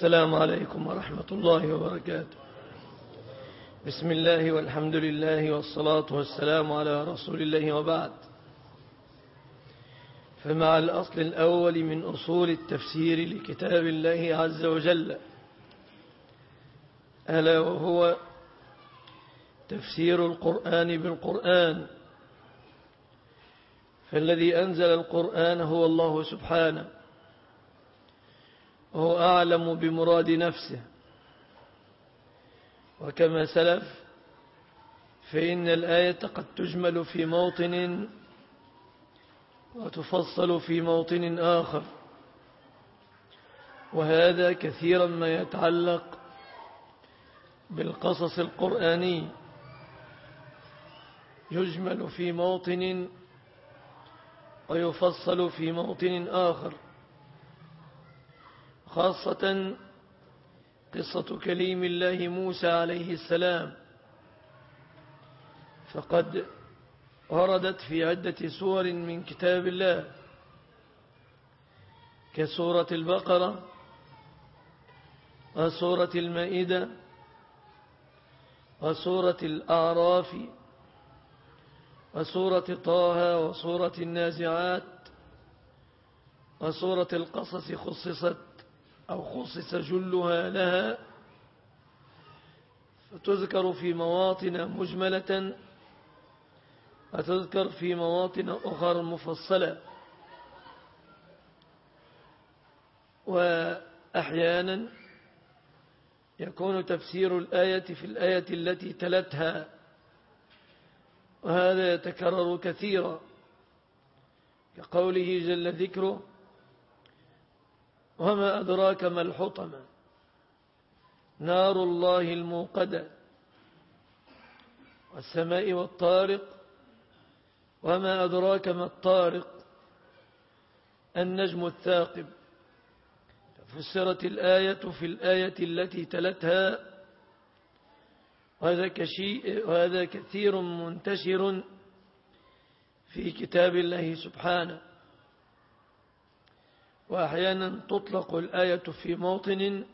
السلام عليكم ورحمة الله وبركاته. بسم الله والحمد لله والصلاة والسلام على رسول الله وبعد. فمع الأصل الأول من أصول التفسير لكتاب الله عز وجل ألا وهو تفسير القرآن بالقرآن. فالذي أنزل القرآن هو الله سبحانه. وهو أعلم بمراد نفسه. وكما سلف فإن الآية قد تجمل في موطن وتفصل في موطن آخر. وهذا كثيرا ما يتعلق بالقصص القرآني. يجمل في موطن ويفصل في موطن آخر. خاصة قصة كليم الله موسى عليه السلام. فقد وردت في عدة سور من كتاب الله. كسورة البقرة وسورة المائدة وسورة الأعراف وسورة طه وسورة النازعات وسورة القصص خصصت أو خصص جلها لها. فتذكر في مواطن مجملة وتذكر في مواطن أخرى مفصلة. وأحيانا يكون تفسير الآية في الآية التي تلتها. وهذا يتكرر كثيرا. كقوله جل ذكره وما أدراك ما الحطمة. نار الله الموقدة. والسماء والطارق. وما أدراك ما الطارق. النجم الثاقب. فسرت الآية في الآية التي تلتها. وهذا, كشيء وهذا كثير منتشر في كتاب الله سبحانه. وأحيانا تطلق الآية في موطن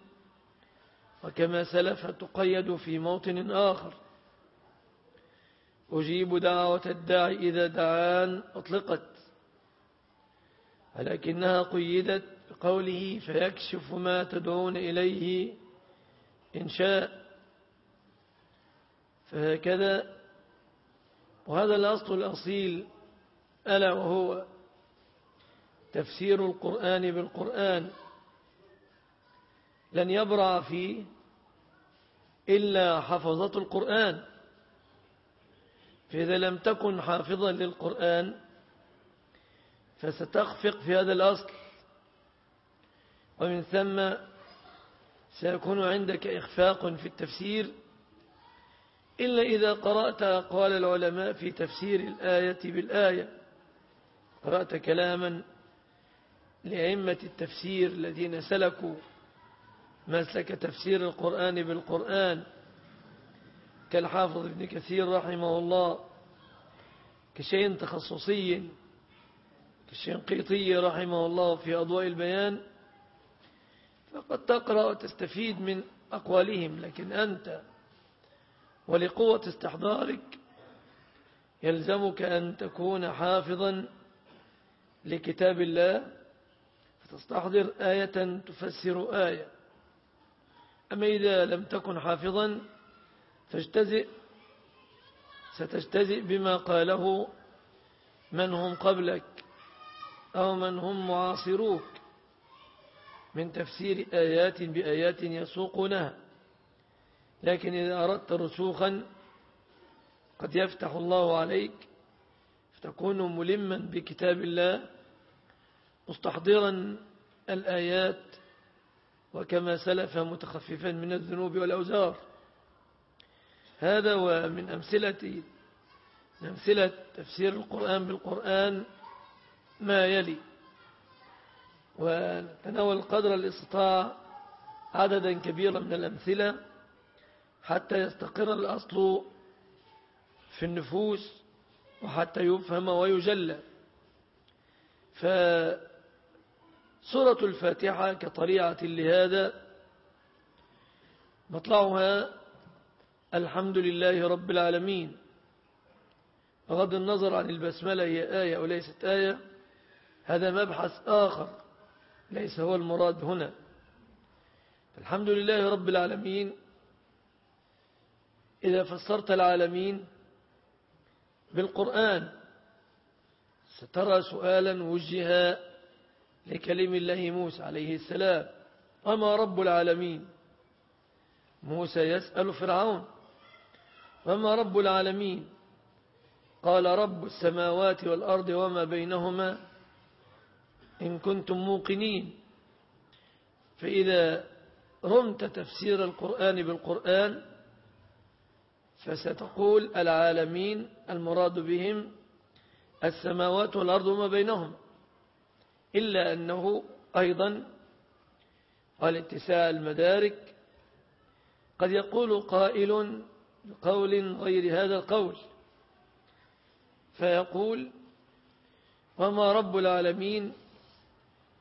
وكما سلف تقيد في موطن آخر. أجيب دعوة الداعي إذا دعان أطلقت. ولكنها قيدت بقوله فيكشف ما تدعون إليه إن شاء. فهكذا. وهذا الأصل الأصيل ألا وهو. تفسير القرآن بالقرآن لن يبرع فيه إلا حفظة القرآن. فإذا لم تكن حافظا للقرآن فستخفق في هذا الأصل. ومن ثم سيكون عندك إخفاق في التفسير. إلا إذا قرأت أقوال العلماء في تفسير الآية بالآية. قرأت كلاما لأئمة التفسير الذين سلكوا مسلك تفسير القرآن بالقرآن كالحافظ ابن كثير رحمه الله كشيء تخصصي كالشنقيطي رحمه الله في أضواء البيان فقد تقرأ وتستفيد من أقوالهم لكن أنت ولقوة استحضارك يلزمك أن تكون حافظا لكتاب الله فتستحضر آية تفسر آية. أما إذا لم تكن حافظا فاجتزئ ستجتزئ بما قاله من هم قبلك أو من هم معاصروك من تفسير آيات بآيات يسوقونها. لكن إذا أردت رسوخا قد يفتح الله عليك فتكون ملما بكتاب الله مستحضرا الآيات وكما سلف متخففا من الذنوب والأوزار. هذا ومن أمثلة أمثلة تفسير القرآن بالقرآن ما يلي. ونتناول قدر الاستطاع عددا كبيرا من الأمثلة حتى يستقر الأصل في النفوس وحتى يفهم ويجلى. فسورة الفاتحة كطريعة لهذا. مطلعها الحمد لله رب العالمين. بغض النظر عن البسملة هي آية وليست آية. هذا مبحث آخر ليس هو المراد هنا. الحمد لله رب العالمين. إذا فسرت العالمين بالقرآن سترى سؤالا وجه لكلم الله موسى عليه السلام. وما رب العالمين؟ موسى يسأل فرعون وما رب العالمين؟ قال رب السماوات والأرض وما بينهما إن كنتم موقنين. فإذا رمت تفسير القرآن بالقرآن فستقول العالمين المراد بهم السماوات والأرض وما بينهم. إلا أنه أيضا قال اتساع المدارك قد يقول قائل بقول غير هذا القول فيقول وما رب العالمين؟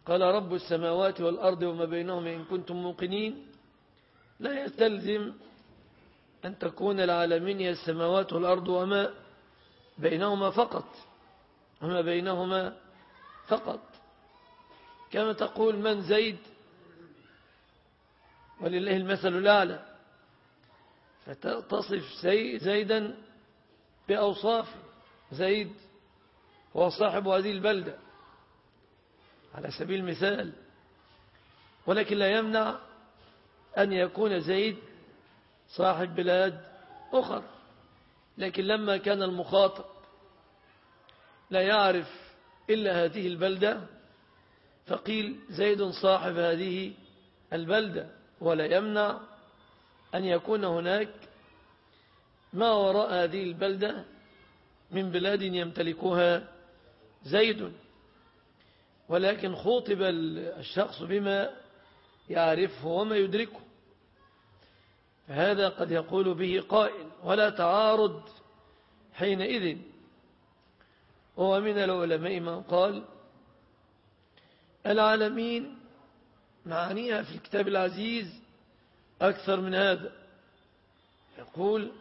قال رب السماوات والأرض وما بينهم إن كنتم موقنين. لا يستلزم أن تكون العالمين هي السماوات والأرض وما بينهما فقط وما بينهما فقط. كما تقول من زيد ولله المثل الأعلى. فتصف زيدا بأوصاف. زيد هو صاحب هذه البلدة على سبيل المثال. ولكن لا يمنع أن يكون زيد صاحب بلاد أخر لكن لما كان المخاطب لا يعرف إلا هذه البلدة فقيل زيد صاحب هذه البلدة ولا يمنع أن يكون هناك ما وراء هذه البلدة من بلاد يمتلكها زيد. ولكن خوطب الشخص بما يعرفه وما يدركه. فهذا قد يقول به قائل ولا تعارض حينئذ. ومن العلماء من قال العالمين معانيها في الكتاب العزيز أكثر من هذا. يقول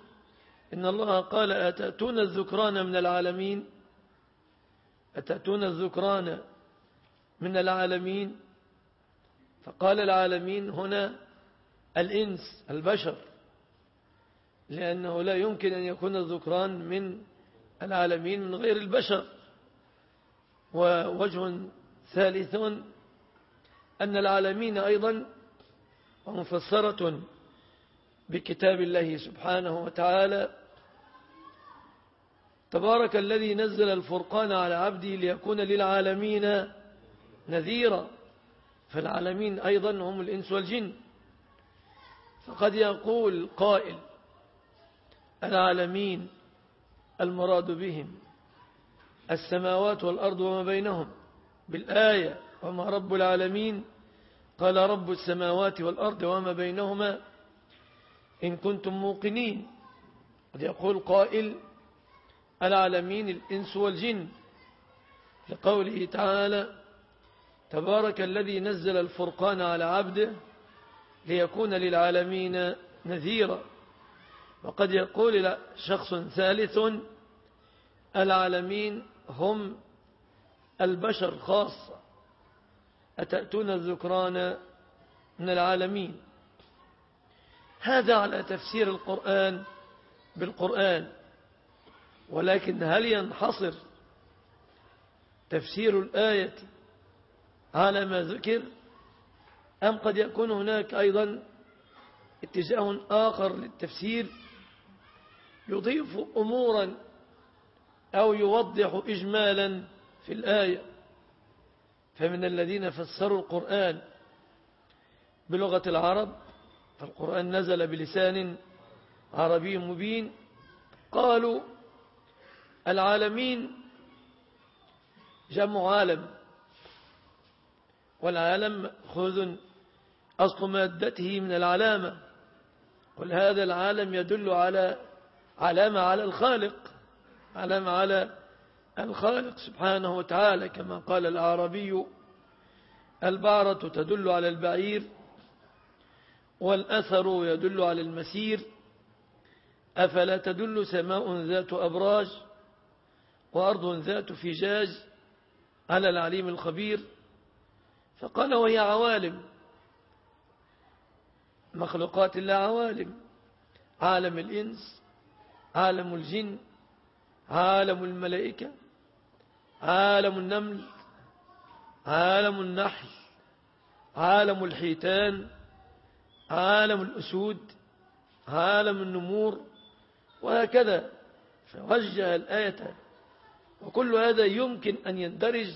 إن الله قال أتأتون الذكران من العالمين؟ أتأتون الذكران من العالمين؟ فقال العالمين هنا الإنس البشر لأنه لا يمكن أن يكون الذكران من العالمين من غير البشر. ووجه ثالث أن العالمين أيضا ومفسرة بكتاب الله سبحانه وتعالى. تبارك الذي نزل الفرقان على عبده ليكون للعالمين نذيرا. فالعالمين أيضا هم الإنس والجن. فقد يقول قائل العالمين المراد بهم السماوات والأرض وما بينهم. بالآية وما رب العالمين قال رب السماوات والأرض وما بينهما إن كنتم موقنين. قد يقول قائل العالمين الإنس والجن لقوله تعالى تبارك الذي نزل الفرقان على عبده ليكون للعالمين نذيرا. وقد يقول شخص ثالث العالمين هم البشر خاصة. أتأتون الذكران من العالمين؟ هذا على تفسير القرآن بالقرآن. ولكن هل ينحصر تفسير الآية على ما ذكر؟ أم قد يكون هناك أيضا اتجاه آخر للتفسير يضيف أمورا أو يوضح إجمالا في الآية. فمن الذين فسروا القرآن بلغة العرب فالقرآن نزل بلسان عربي مبين قالوا العالمين جمع عالم والعالم خذ أصل مادته من العلامة قل هذا العالم يدل على علامة على الخالق علامة على الخالق سبحانه وتعالى كما قال العربي البعرة تدل على البعير والأثر يدل على المسير أفلا تدل سماء ذات أبراج وأرض ذات فجاج على العليم الخبير؟ فقال وهي عوالم. مخلوقات الله عوالم. عالم الإنس عالم الجن عالم الملائكة. عالم النمل عالم النحل عالم الحيتان عالم الأسود عالم النمور وهكذا فوجه الآية. وكل هذا يمكن أن يندرج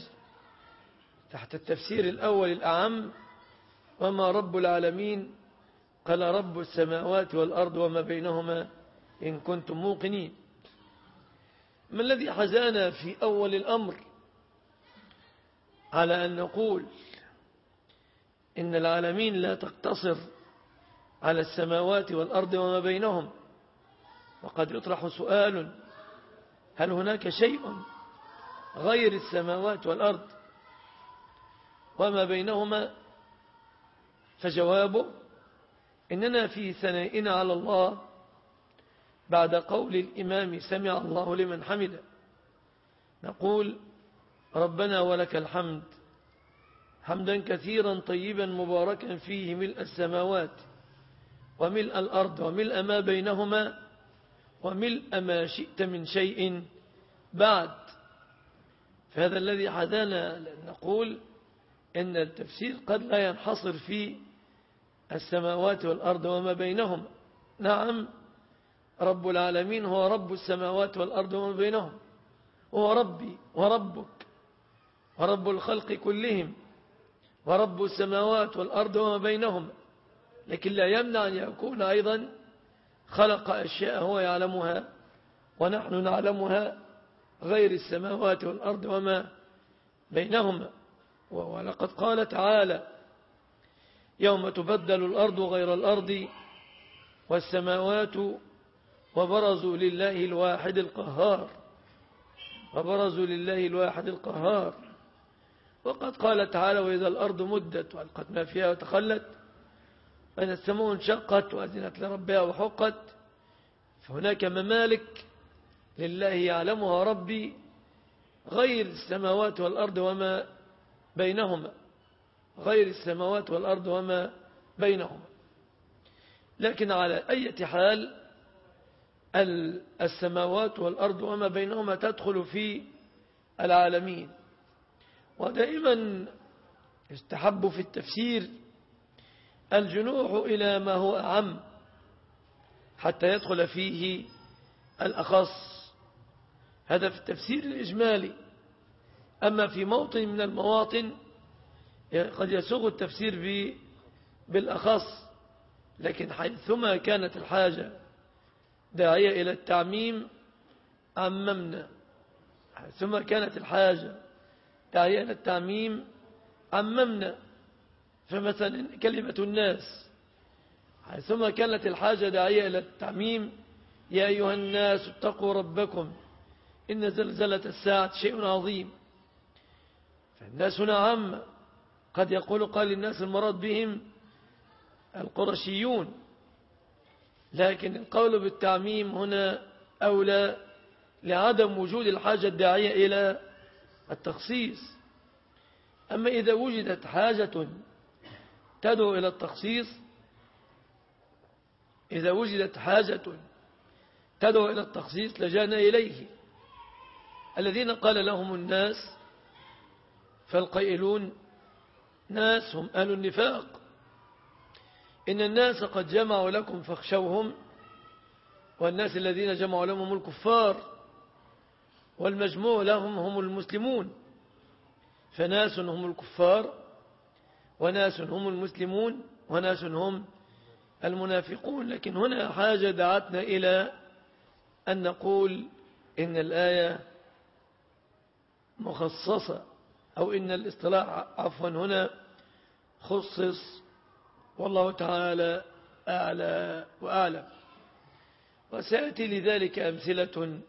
تحت التفسير الأول الأعم وما رب العالمين قال رب السماوات والأرض وما بينهما إن كنتم موقنين. ما الذي حزانا في أول الأمر على أن نقول إن العالمين لا تقتصر على السماوات والأرض وما بينهم؟ وقد يطرح سؤال هل هناك شيء غير السماوات والأرض وما بينهما؟ فجوابه إننا في ثنائنا على الله بعد قول الإمام سمع الله لمن حمده. نقول ربنا ولك الحمد. حمدا كثيرا طيبا مباركا فيه ملء السماوات وملء الأرض وملء ما بينهما وملء ما شئت من شيء بعد. فهذا الذي حدانا نقول إن التفسير قد لا ينحصر في السماوات والأرض وما بينهما. نعم رب العالمين هو رب السماوات والأرض وما بينهم. هو ربي وربك ورب الخلق كلهم ورب السماوات والأرض وما بينهما لكن لا يمنع أن يكون أيضا خلق أشياء هو يعلمها ونحن نعلمها غير السماوات والأرض وما بينهما. ولقد قال تعالى يوم تبدل الأرض غير الأرض والسماوات وبرزوا لله الواحد القهار. وبرزوا لله الواحد القهار. وقد قال تعالى وإذا الأرض مدت وألقت ما فيها وتخلت وإذا السماء انشقت وأذنت لربها وحقت فهناك ممالك لله يعلمها ربي غير السماوات والأرض وما بينهما. غير السماوات والأرض وما بينهما. لكن على أي حال السماوات والأرض وما بينهما تدخل في العالمين. ودائما يستحب في التفسير الجنوح إلى ما هو أعم حتى يدخل فيه الأخص. هذا في التفسير الإجمالي. أما في موطن من المواطن قد يسوغ التفسير بالأخص لكن حيثما كانت الحاجة داعية إلى التعميم عممنا ثم كانت الحاجة داعية إلى التعميم عممنا فمثلا كلمة الناس ثم كانت الحاجة داعية إلى التعميم يا أيها الناس اتقوا ربكم إن زلزلة الساعة شيء عظيم. فالناس هنا عامة قد يقول قال الناس المراد بهم القرشيون. لكن القول بالتعميم هنا أولى لعدم وجود الحاجة الداعية إلى التخصيص. أما إذا وجدت حاجة تدعو إلى التخصيص إذا وجدت حاجة تدعو إلى التخصيص لجانا إليه. الذين قال لهم الناس فالقائلون ناس هم أهل النفاق. إن الناس قد جمعوا لكم فاخشوهم والناس الذين جمعوا لهم الكفار والمجموع لهم هم المسلمون. فناس هم الكفار وناس هم المسلمون وناس هم المنافقون. لكن هنا حاجة دعتنا إلى أن نقول إن الآية مخصصة أو إن الاصطلاح عفوا هنا خصص والله تعالى أعلى وأعلم. وسيأتي لذلك أمثلة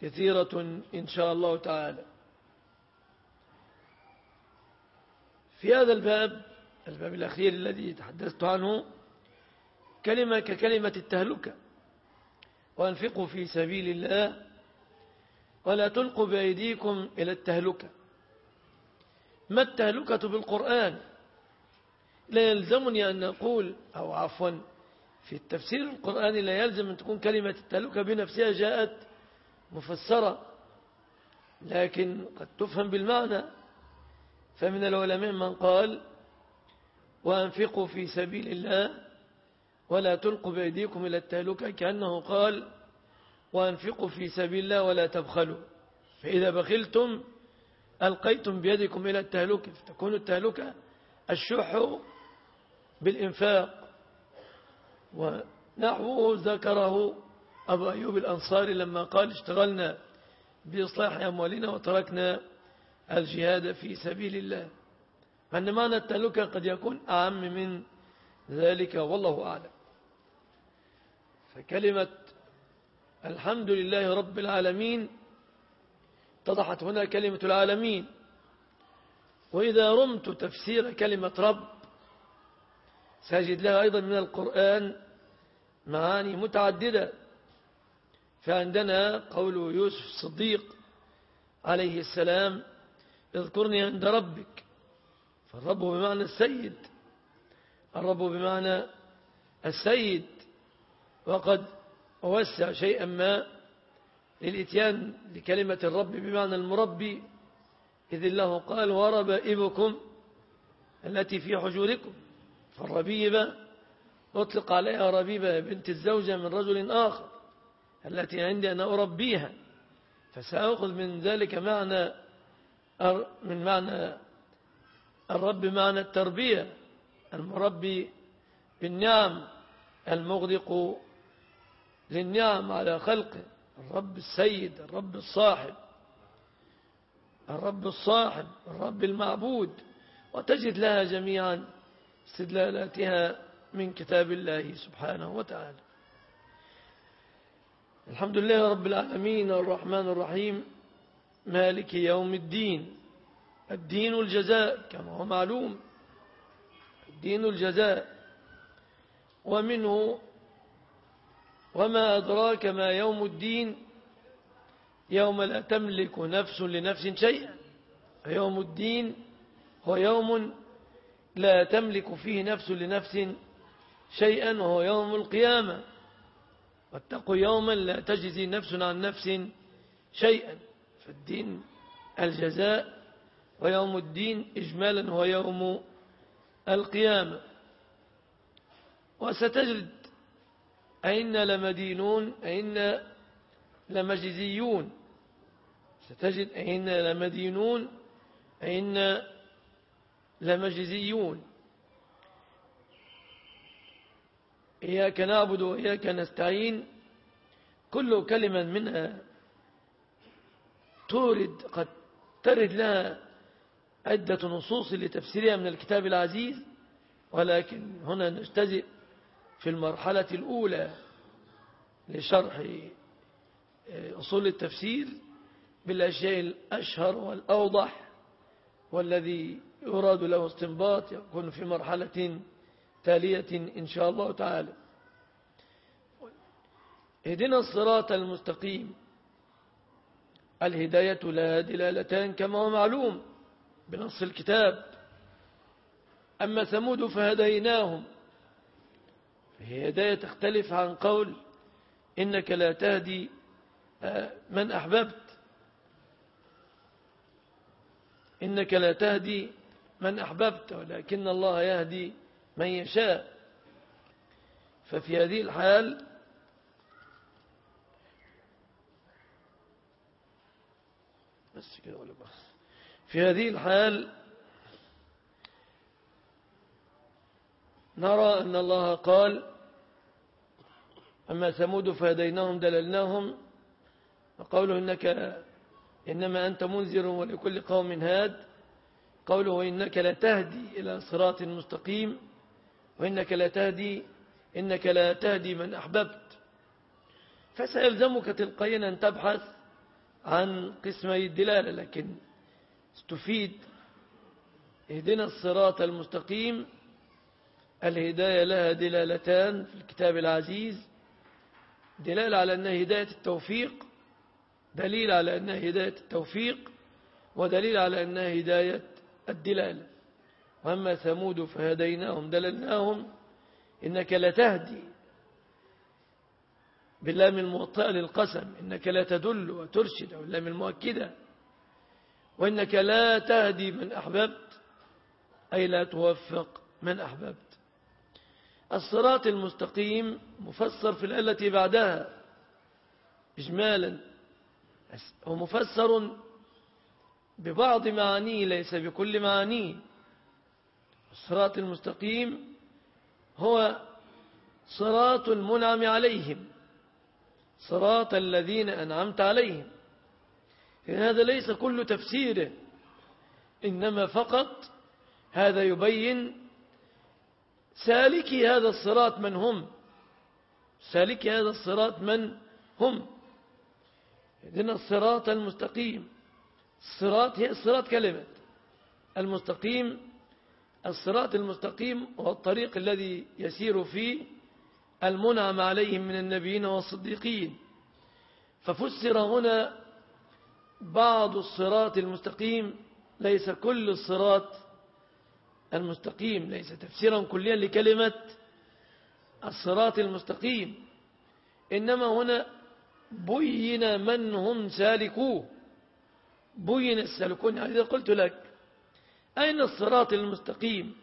كثيرة إن شاء الله تعالى. في هذا الباب الباب الأخير الذي تحدثت عنه كلمة ككلمة التهلكة. وأنفقوا في سبيل الله ولا تلقوا بأيديكم إلى التهلكة. ما التهلكة بالقرآن؟ لا يلزمني أن نقول أو عفوا في التفسير القرآني لا يلزم أن تكون كلمة التهلكة بنفسها جاءت مفسرة لكن قد تفهم بالمعنى. فمن العلماء من قال وأنفقوا في سبيل الله ولا تلقوا بأيديكم إلى التهلكة كأنه قال وأنفقوا في سبيل الله ولا تبخلوا فإذا بخلتم ألقيتم بيدكم إلى التهلكة فتكون التهلكة الشح بالإنفاق ونحوه ذكره أبو أيوب الأنصاري لما قال اشتغلنا بإصلاح أموالنا وتركنا الجهاد في سبيل الله. أن معنى التهلكة قد يكون أعم من ذلك والله أعلم. فكلمة الحمد لله رب العالمين اتضحت هنا كلمة العالمين. وإذا رمت تفسير كلمة رب ساجد لها أيضا من القرآن معاني متعددة. فعندنا قول يوسف الصديق عليه السلام اذكرني عند ربك. فالرب بمعنى السيد. الرب بمعنى السيد. وقد وسع شيئا ما للإتيان بكلمة الرب بمعنى المربي إذ الله قال وربائبكم التي في حجوركم. فالربيبة أطلق عليها ربيبة بنت الزوجة من رجل آخر التي عندي أنا أربيها فسأخذ من ذلك معنى من معنى الرب معنى التربية المربي بالنعم المغدق للنعم على خلقه الرب السيد الرب الصاحب الرب الصاحب الرب المعبود وتجد لها جميعا استدلالاتها من كتاب الله سبحانه وتعالى. الحمد لله رب العالمين الرحمن الرحيم مالك يوم الدين الدين الجزاء كما هو معلوم الدين الجزاء. ومنه وما أدراك ما يوم الدين؟ يوم لا تملك نفس لنفس شيئا. يوم الدين هو يوم لا تملك فيه نفس لنفس شيئا وهو يوم القيامة. واتقوا يوما لا تجزي نفس عن نفس شيئا. فالدين الجزاء ويوم الدين إجمالا هو يوم القيامة. وستجد أئن لمدينون أئن لمجزيون. ستجد أئن لمدينون أئن لمجزيون إياك نعبد وإياك نستعين. كل كلمة منها تورد قد ترد لها عدة نصوص لتفسيرها من الكتاب العزيز. ولكن هنا نجتزئ في المرحلة الأولى لشرح آه، أصول التفسير بالأشياء الأشهر والأوضح والذي يراد له استنباط يكون في مرحلة تالية إن شاء الله تعالى. اهدنا الصراط المستقيم. الهداية لها دلالتان كما هو معلوم بنص الكتاب. أما ثمود فهديناهم. فهي هداية تختلف عن قول إنك لا تهدي آه، من أحببت. إنك لا تهدي من أحببت ولكن الله يهدي من يشاء. ففي هذه الحال بس كده ولا بس في هذه الحال نرى أن الله قال أما ثمود فهديناهم دللناهم وقوله إنك إنما أنت منذر ولكل قوم هاد. قوله إنك لا تهدي إلى صراط مستقيم وإنك لا تهدي إنك لا تهدي من أحببت. فسيلزمك تلقيا أن تبحث عن قسمي الدلالة لكن تفيد اهدنا الصراط المستقيم. الهداية لها دلالتان في الكتاب العزيز دلالة على أنها هداية التوفيق دليل على أنها هداية التوفيق ودليل على أنها هداية الدلالة وأما ثمود فهديناهم دللناهم إنك لتهدي باللام الموطئة للقسم إنك لا تدل وترشد أو اللام المؤكدة وإنك لا تهدي من أحببت أي لا توفق من أحببت. الصراط المستقيم مفسر في الآية التي بعدها إجمالا هو مفسر ببعض معانيه ليس بكل معانيه. الصراط المستقيم هو صراط المنعم عليهم صراط الذين أنعمت عليهم. هذا ليس كل تفسيره إنما فقط هذا يبين سالكي هذا الصراط من هم. سالكي هذا الصراط من هم. إذن الصراط المستقيم. الصراط هي الصراط كلمة. المستقيم الصراط المستقيم هو الطريق الذي يسير فيه المنعم عليهم من النبيين والصديقين. ففسر هنا بعض الصراط المستقيم ليس كل الصراط المستقيم. ليس تفسيرا كليا لكلمة الصراط المستقيم إنما هنا بين من هم سالكوه. بين السالكون إذا قلت لك. أين الصراط المستقيم؟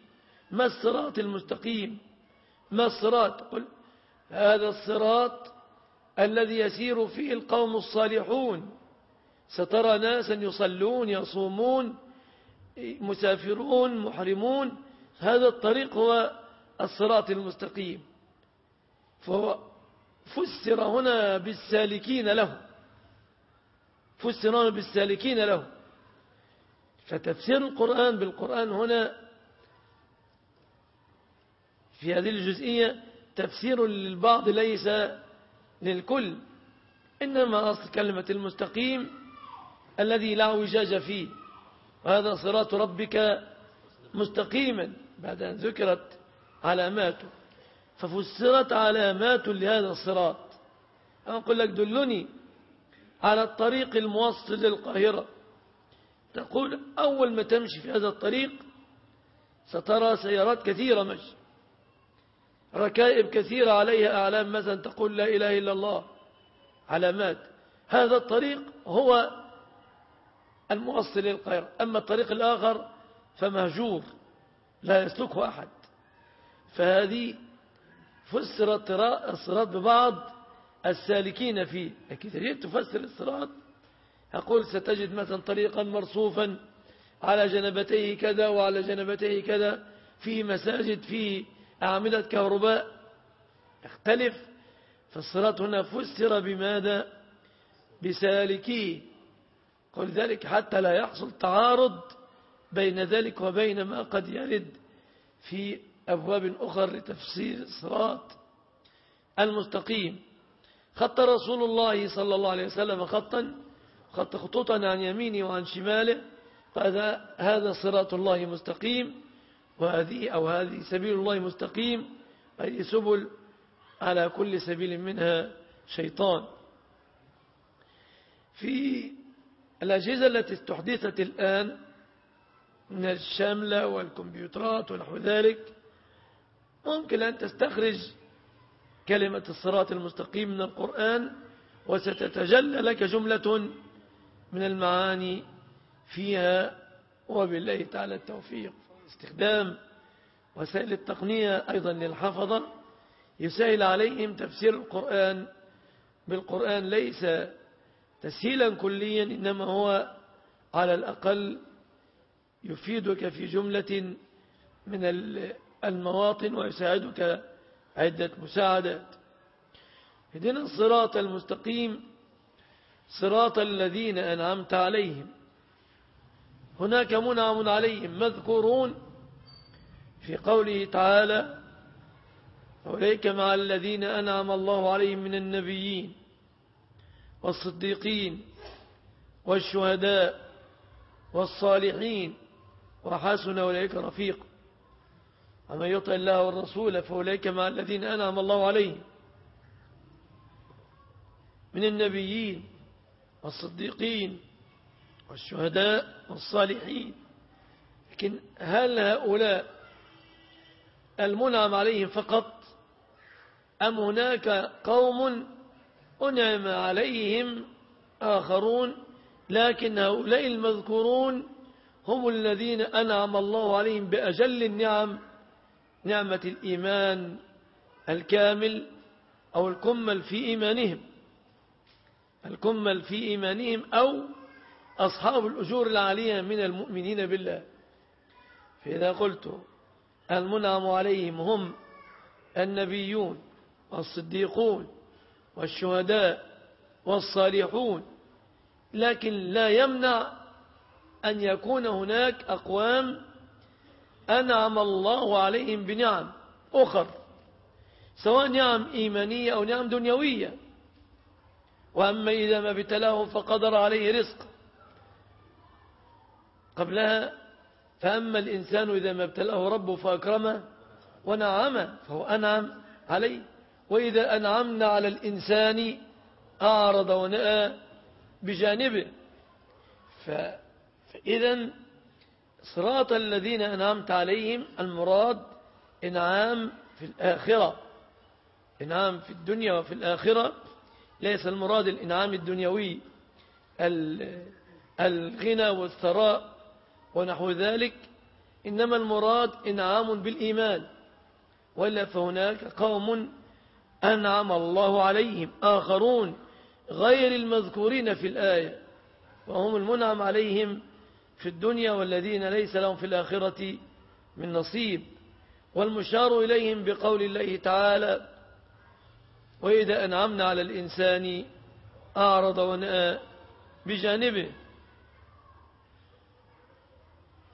ما الصراط المستقيم؟ ما الصراط؟ قل هذا الصراط الذي يسير فيه القوم الصالحون. سترى ناسا يصلون يصومون مسافرون محرمون. هذا الطريق هو الصراط المستقيم. فهو فسر هنا بالسالكين له. فسر بالسالكين له. فتفسير القرآن بالقرآن هنا في هذه الجزئية تفسير للبعض ليس للكل إنما أصل كلمة المستقيم الذي لا وجاج فيه. وهذا صراط ربك مستقيما بعد أن ذكرت علاماته ففسرت علامات لهذا الصراط. أقول لك دلني على الطريق الموصل للقاهرة. تقول أول ما تمشي في هذا الطريق سترى سيارات كثيرة مشي. ركائب كثيرة عليها أعلام مثلا تقول لا إله إلا الله. علامات. هذا الطريق هو الموصل للقاهرة. أما الطريق الآخر فمهجور لا يسلكه أحد. فهذه فسرت الصراط ببعض السالكين فيه لكن تجد تفسر الصراط. يقول ستجد مثلا طريقا مرصوفا على جنبتيه كذا وعلى جنبتيه كذا فيه مساجد فيه أعمدة كهرباء. يختلف فالصراط هنا فسر بماذا؟ بسالكيه قل ذلك حتى لا يحصل تعارض بين ذلك وبين ما قد يرد في أبواب أخرى لتفسير الصراط المستقيم. خط رسول الله صلى الله عليه وسلم خطا خط خطوطا عن يمينه وعن شماله. فهذا هذا صراط الله مستقيم وهذه أو هذه سبيل الله مستقيم أي سبل على كل سبيل منها شيطان. في الأجهزة التي استحدثت الآن من الشاملة والكمبيوترات ونحو ذلك ممكن أن تستخرج كلمة الصراط المستقيم من القرآن وستتجلى لك جملة من المعاني فيها وبالله تعالى التوفيق. استخدام وسائل التقنية أيضا للحفظة. يسهل عليهم تفسير القرآن بالقرآن ليس تسهيلا كليا إنما هو على الأقل يفيدك في جملة من المواطن ويساعدك عدة مساعدات. هدنا الصراط المستقيم صراط الذين أنعمت عليهم. هناك منعم عليهم مذكورون في قوله تعالى أولئك مع الذين أنعم الله عليهم من النبيين والصديقين والشهداء والصالحين وحسن أولئك رفيق. ومن يطع الله والرسول فأولئك مع الذين أنعم الله عليهم. من النبيين والصديقين والشهداء والصالحين. لكن هل هؤلاء المنعم عليهم فقط؟ أم هناك قوم أنعم عليهم آخرون؟ لكن هؤلاء المذكورون هم الذين أنعم الله عليهم بأجل النعم نعمة الإيمان الكامل أو الكمل في إيمانهم الكمل في إيمانهم أو أصحاب الأجور العالية من المؤمنين بالله. فإذا قلت المنعم عليهم هم النبيون والصديقون والشهداء والصالحون لكن لا يمنع أن يكون هناك أقوام أنعم الله عليهم بنعم أخر. سواء نعم إيمانية أو نعم دنيوية. وأما إذا ما ابتلاه فقدر عليه رزق. قبلها فأما الإنسان إذا ما ابتلاه ربه فأكرمه ونعمه فهو أنعم عليه. وإذا أنعمنا على الإنسان أعرض ونأى بجانبه. فإذا صراط الذين أنعمت عليهم المراد إنعام في الآخرة. إنعام في الدنيا وفي الآخرة. ليس المراد الإنعام الدنيوي الغنى والثراء ونحو ذلك. إنما المراد إنعام بالإيمان. وإلا فهناك قوم أنعم الله عليهم آخرون غير المذكورين في الآية. وهم المنعم عليهم في الدنيا والذين ليس لهم في الآخرة من نصيب. والمشار إليهم بقول الله تعالى وإذا أنعمنا على الإنسان أعرض ونأى بجانبه.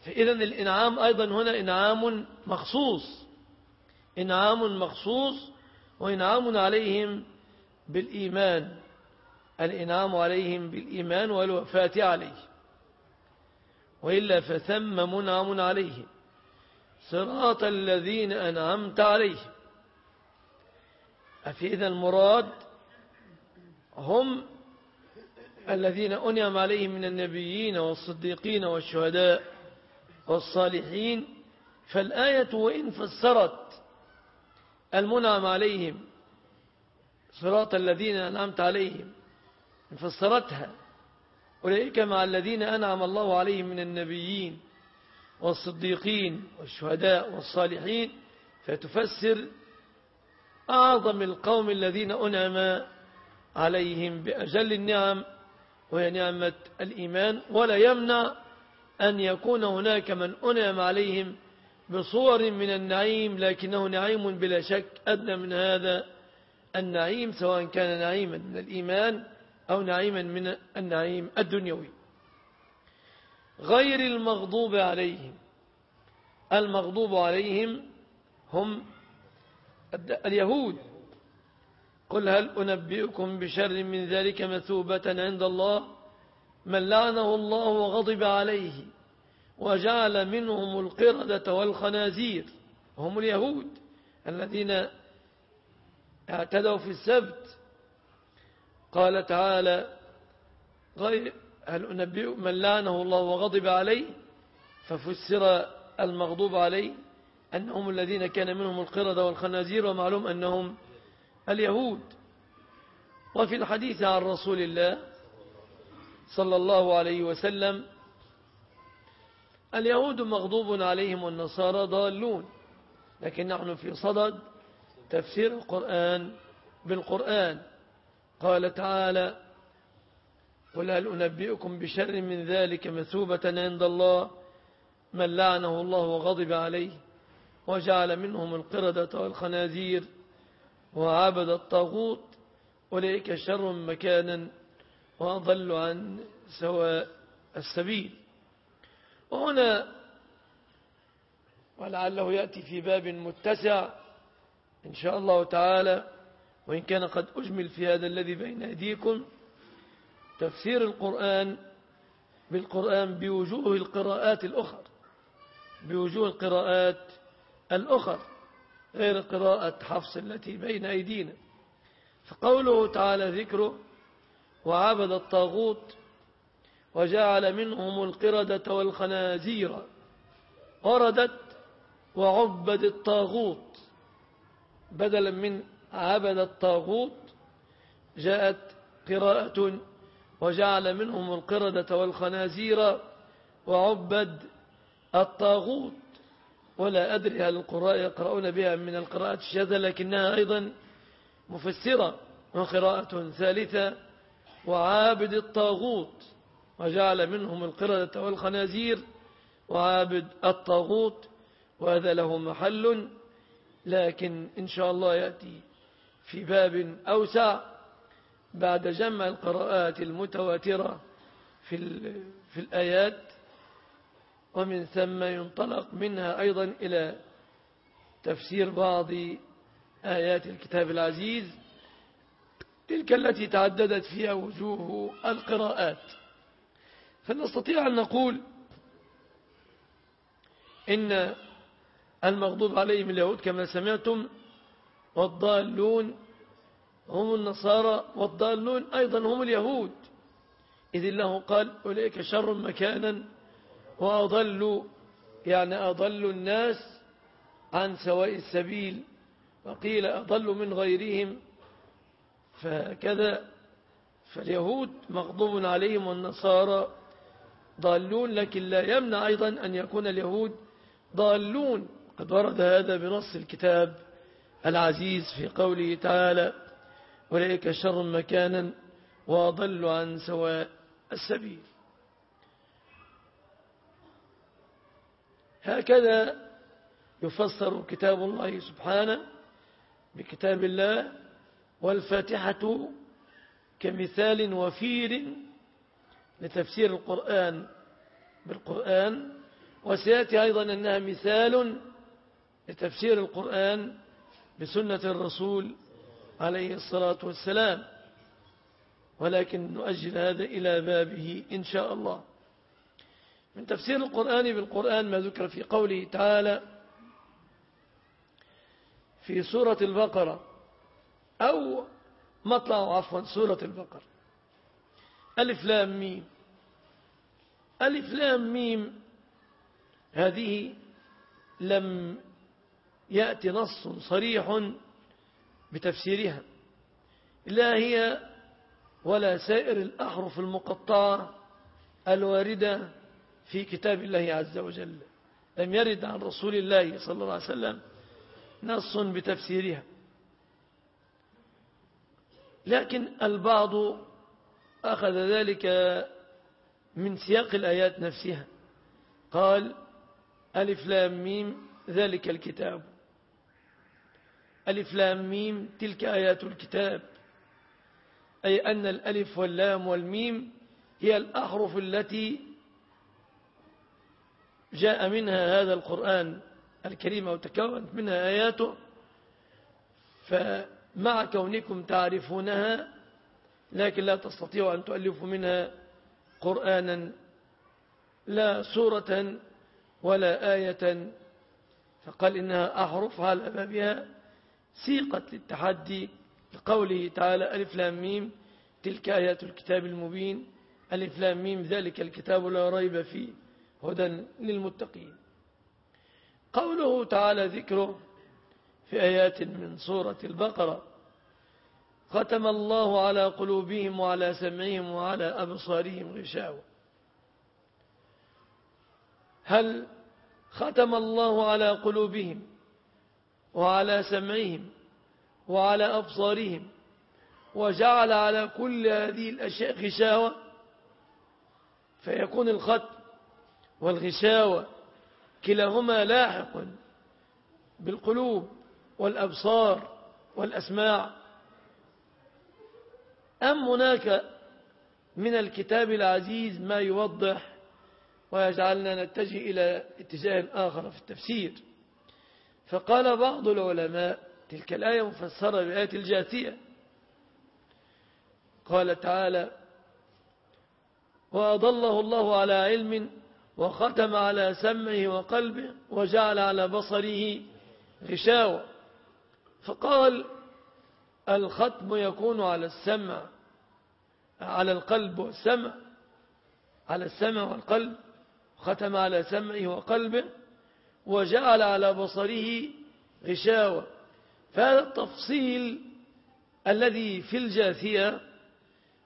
فإذا الإنعام أيضا هنا إنعام مخصوص. إنعام مخصوص وإنعام عليهم بالإيمان. الإنعام عليهم بالإيمان والوفاة عليه. وإلا فثم منعم عليهم. صراط الذين أنعمت عليهم. أفي المراد هم الذين أنعم عليهم من النبيين والصديقين والشهداء والصالحين. فالآية وإن فسرت المنعم عليهم صراط الذين أنعمت عليهم فسرتها. أولئك مع الذين أنعم الله عليهم من النبيين والصديقين والشهداء والصالحين فتفسر أعظم القوم الذين أنعم عليهم بأجل النعم وهي نعمة الإيمان. ولا يمنع أن يكون هناك من أنعم عليهم بصور من النعيم لكنه نعيم بلا شك أدنى من هذا النعيم سواء كان نعيما من الإيمان أو نعيما من النعيم الدنيوي. غير المغضوب عليهم. المغضوب عليهم هم اليهود. قل هل أنبئكم بشر من ذلك مثوبة عند الله؟ من لعنه الله وغضب عليه. وجعل منهم القردة والخنازير. هم اليهود الذين اعتدوا في السبت. قال تعالى غير هل أنبئ من لعنه الله وغضب عليه؟ ففسر المغضوب عليه أنهم الذين كان منهم القردة والخنازير ومعلوم أنهم اليهود. وفي الحديث عن رسول الله صلى الله عليه وسلم اليهود مغضوب عليهم والنصارى ضالون لكن نحن في صدد تفسير القرآن بالقرآن. قال تعالى قل هل أنبئكم بشر من ذلك مثوبة عند الله من لعنه الله وغضب عليه وجعل منهم القردة والخنازير وعبد الطاغوت أولئك شر مكانا وأضل عن سواء السبيل وهنا ولعله يأتي في باب متسع إن شاء الله تعالى وإن كان قد أجمل في هذا الذي بين أيديكم تفسير القرآن بالقرآن بوجوه القراءات الأخر بوجوه القراءات الأخر غير قراءة حفص التي بين أيدينا. فقوله تعالى ذكره وعبد الطاغوت وجعل منهم القردة والخنازير وردت وعبد الطاغوت بدلا من عبد الطاغوت جاءت قراءة وجعل منهم القردة والخنازير وعبد الطاغوت. ولا أدري هل القراء يقرؤون بها من القراءات الشاذة لكنها أيضا مفسرة وقراءة ثالثة. وعابد الطاغوت وجعل منهم القردة والخنازير وعابد الطاغوت. وهذا له محل لكن إن شاء الله يأتي في باب أوسع بعد جمع القراءات المتواترة في, في الآيات ومن ثم ينطلق منها أيضا إلى تفسير بعض آيات الكتاب العزيز تلك التي تعددت فيها وجوه القراءات. فنستطيع أن نقول إن المغضوب عليهم اليهود كما سمعتم والضالون هم النصارى والضالون أيضا هم اليهود. إذ الله قال أولئك شر مكانا وأضلوا يعني أضلوا الناس عن سواء السبيل. وقيل أضلوا من غيرهم فكذا فاليهود مغضوب عليهم والنصارى ضالون لكن لا يمنع أيضا أن يكون اليهود ضالون. قد ورد هذا بنص الكتاب. العزيز في قوله تعالى أولئك شر مكانا وأضل عن سواء السبيل. هكذا يفسر كتاب الله سبحانه بكتاب الله والفاتحة كمثال وفير لتفسير القرآن بالقرآن. وسيأتي أيضا أنها مثال لتفسير القرآن بسنة الرسول عليه الصلاة والسلام. ولكن نؤجل هذا إلى بابه إن شاء الله. من تفسير القرآن بالقرآن ما ذكر في قوله تعالى في سورة البقرة أو مطلع عفوا سورة البقرة. ألف لام ميم. ألف لام ميم. هذه لم يأتي نص صريح بتفسيرها. لا هي ولا سائر الأحرف المقطعة الواردة في كتاب الله عز وجل. لم يرد عن رسول الله صلى الله عليه وسلم نص بتفسيرها. لكن البعض أخذ ذلك من سياق الآيات نفسها. قال ألف لام ميم ذلك الكتاب. ألف لام ميم تلك آيات الكتاب. أي أن الألف واللام والميم هي الأحرف التي جاء منها هذا القرآن الكريم وتكونت منها آياته. فمع كونكم تعرفونها لكن لا تستطيعوا أن تؤلفوا منها قرآنا لا سورة ولا آية. فقال إنها أحرف على بابها. سيقت للتحدي لقوله تعالى ألف لام ميم تلك آيات الكتاب المبين. ألف لام ميم ذلك الكتاب لا ريب فيه. هدى للمتقين. قوله تعالى ذكره في آيات من سورة البقرة ختم الله على قلوبهم وعلى سمعهم وعلى أبصارهم غشاوة. هل ختم الله على قلوبهم؟ وعلى سمعهم وعلى أبصارهم وجعل على كل هذه الأشياء غشاوة فيكون الختم والغشاوة كلاهما لاحق بالقلوب والأبصار والأسماع. أم هناك من الكتاب العزيز ما يوضح ويجعلنا نتجه إلى اتجاه آخر في التفسير؟ فقال بعض العلماء تلك الآية مفسرة بآية الجاثية. قال تعالى وأضله الله على علم وختم على سمعه وقلبه وجعل على بصره غشاوة. فقال الختم يكون على السمع على القلب والسمع على السمع والقلب ختم على سمعه وقلبه وجعل على بصره غشاوة. فهذا التفصيل الذي في الجاثية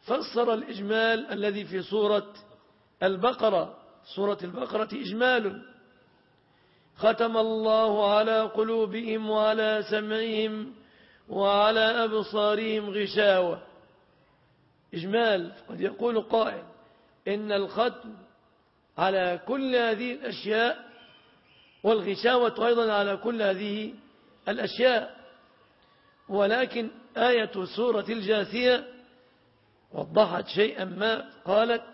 فسر الإجمال الذي في سورة البقرة. سورة البقرة إجمال. ختم الله على قلوبهم وعلى سمعهم وعلى أبصارهم غشاوة. إجمال. قد يقول قائل إن الختم على كل هذه الأشياء والغشاوة أيضا على كل هذه الأشياء. ولكن آية سورة الجاثية وضحت شيئا ما قالت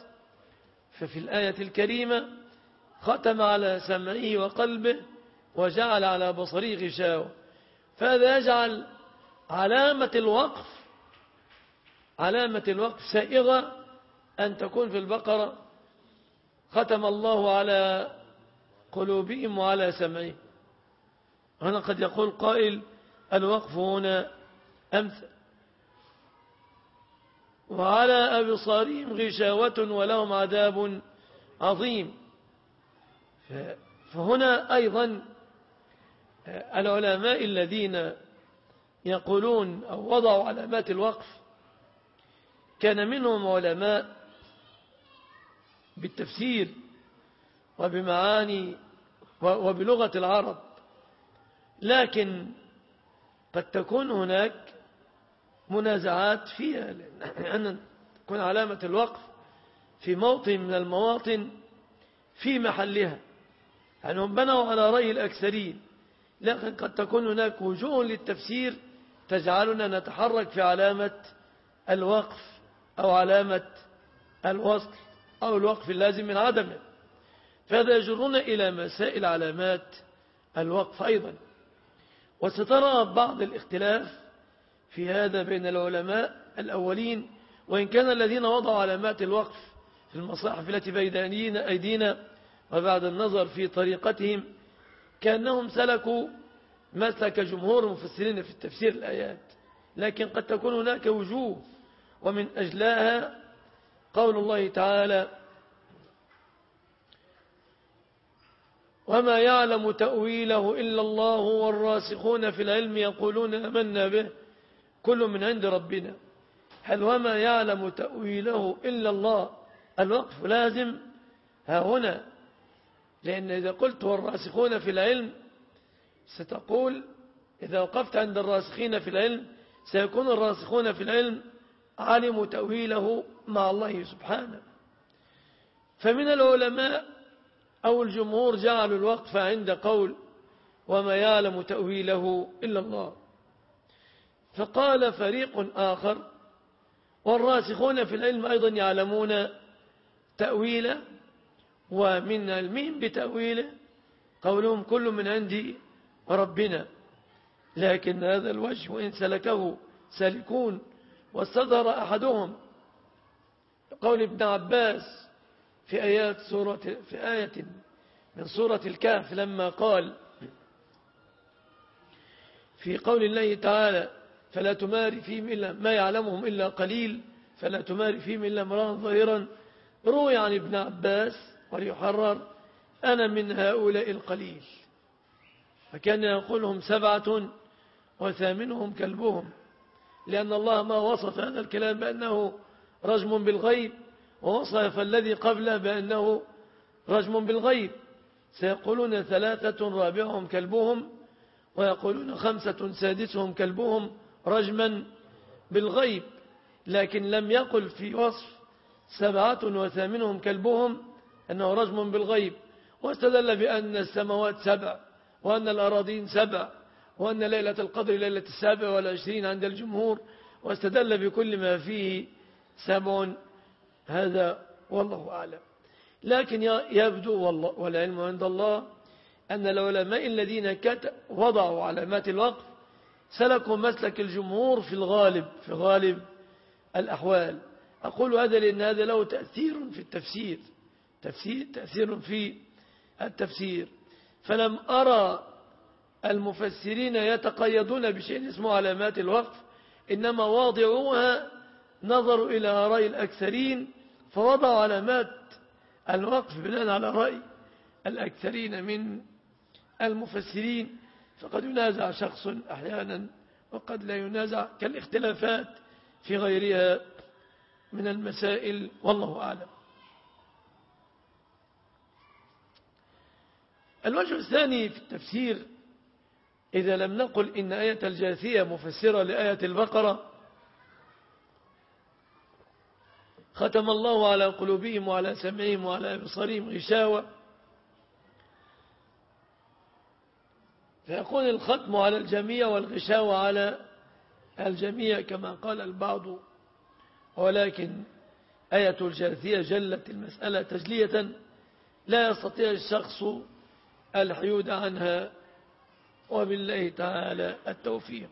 ففي الآية الكريمة ختم على سمعه وقلبه وجعل على بصره غشاوة فهذا يجعل علامة الوقف علامة الوقف سائغة أن تكون في البقرة. ختم الله على قلوبهم وعلى سمعهم. هنا قد يقول قائل الوقف هنا أمثل وعلى أبصارهم غشاوة ولهم عذاب عظيم. فهنا أيضا العلماء الذين يقولون أو وضعوا علامات الوقف. كان منهم علماء بالتفسير وبمعاني وبلغة العرب. لكن قد تكون هناك منازعات فيها لأن تكون علامة الوقف في موطن من المواطن في محلها. يعني هم بنوا على رأي الأكثرين لكن قد تكون هناك وجوه للتفسير تجعلنا نتحرك في علامة الوقف أو علامة الوصل أو الوقف اللازم من عدمه. فهذا يجرنا إلى مسائل علامات الوقف أيضا. وسترى بعض الاختلاف في هذا بين العلماء الأولين وإن كان الذين وضعوا علامات الوقف في المصاحف التي بين أيدينا وبعد النظر في طريقتهم كأنهم سلكوا مسلك جمهور المفسرين في التفسير الآيات. لكن قد تكون هناك وجوه ومن أجلاها قول الله تعالى وما يعلم تأويله إلا الله والراسخون في العلم يقولون أمنا به. كل من عند ربنا. هل وما يعلم تأويله إلا الله؟ الوقف لازم. ها هنا. لأن إذا قلت والراسخون في العلم ستقول إذا وقفت عند الراسخين في العلم سيكون الراسخون في العلم علموا تأويله مع الله سبحانه. فمن العلماء أو الجمهور جعلوا الوقف عند قول وما يعلم تأويله إلا الله. فقال فريق آخر والراسخون في العلم أيضا يعلمون تأويله ومن علمهم بتأويله قولهم كل من عندي ربنا. لكن هذا الوجه وإن سلكه سالكون واستظهر أحدهم. قول ابن عباس في آيات سورة في آية من سورة الكهف لما قال في قول الله تعالى فلا تماري فيهم إلا ما يعلمهم إلا قليل فلا تماري فيهم إلا مراه ظاهرا روي عن ابن عباس وليحرر أنا من هؤلاء القليل فكأن يقولهم سبعة وثامنهم كلبهم لأن الله ما وصف هذا الكلام بأنه رجم بالغيب. ووصف الذي قبله بأنه رجم بالغيب. سيقولون ثلاثة رابعهم كلبهم ويقولون خمسة سادسهم كلبهم رجما بالغيب. لكن لم يقل في وصف سبعة وثامنهم كلبهم أنه رجم بالغيب. واستدل بأن السماوات سبع وأن الأراضين سبع وأن ليلة القدر ليلة السابع والعشرين عند الجمهور. واستدل بكل ما فيه سبع هذا والله أعلم. لكن يبدو والعلم عند الله أن العلماء الذين وضعوا علامات الوقف سلكوا مسلك الجمهور في الغالب في غالب الأحوال. أقول هذا لأن هذا له تأثير في التفسير. تفسير تأثير في التفسير. فلم أرى المفسرين يتقيدون بشيء اسمه علامات الوقف إنما واضعوها نظروا إلى آراء الأكثرين فوضعوا علامات الوقف بناء على رأي الأكثرين من المفسرين فقد ينازع شخص أحيانا وقد لا ينازع كالاختلافات في غيرها من المسائل والله أعلم. الوجه الثاني في التفسير إذا لم نقل إن آية الجاثية مفسرة لآية البقرة ختم الله على قلوبهم وعلى سمعهم وعلى أبصارهم غشاوة. فيكون الختم على الجميع والغشاوة على الجميع كما قال البعض. ولكن آية الجاثية جلت المسألة تجلية. لا يستطيع الشخص الحيود عنها. وبالله تعالى التوفيق.